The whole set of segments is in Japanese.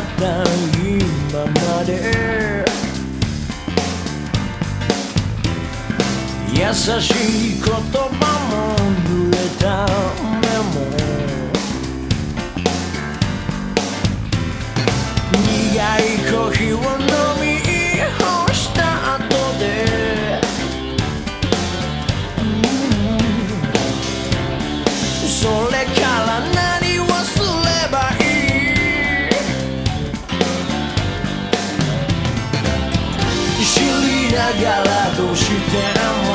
った今まで。優しい言葉も calado, o chute era mal.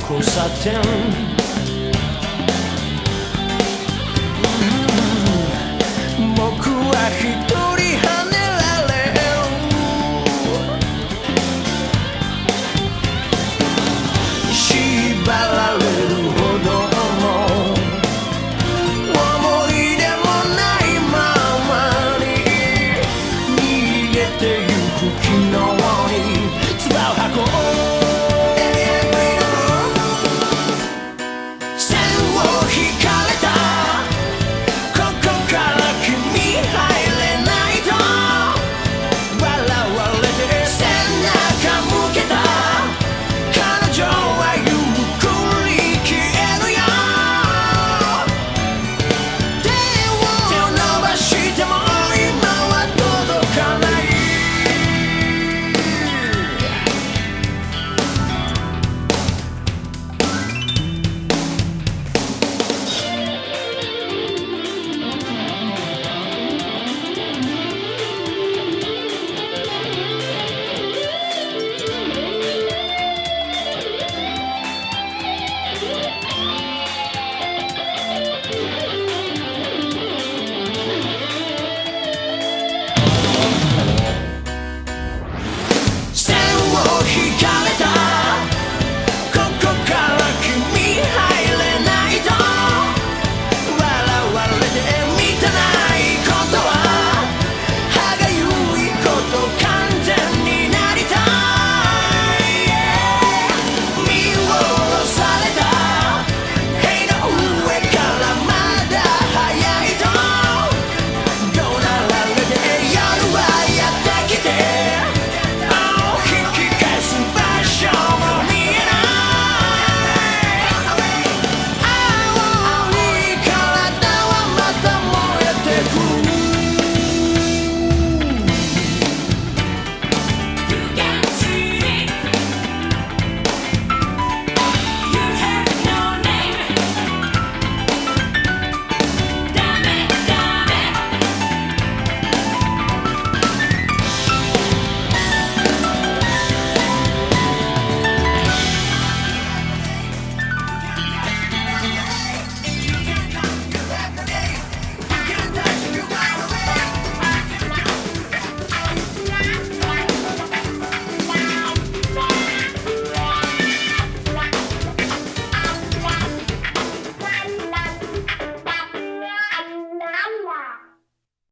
交差点、うん、僕は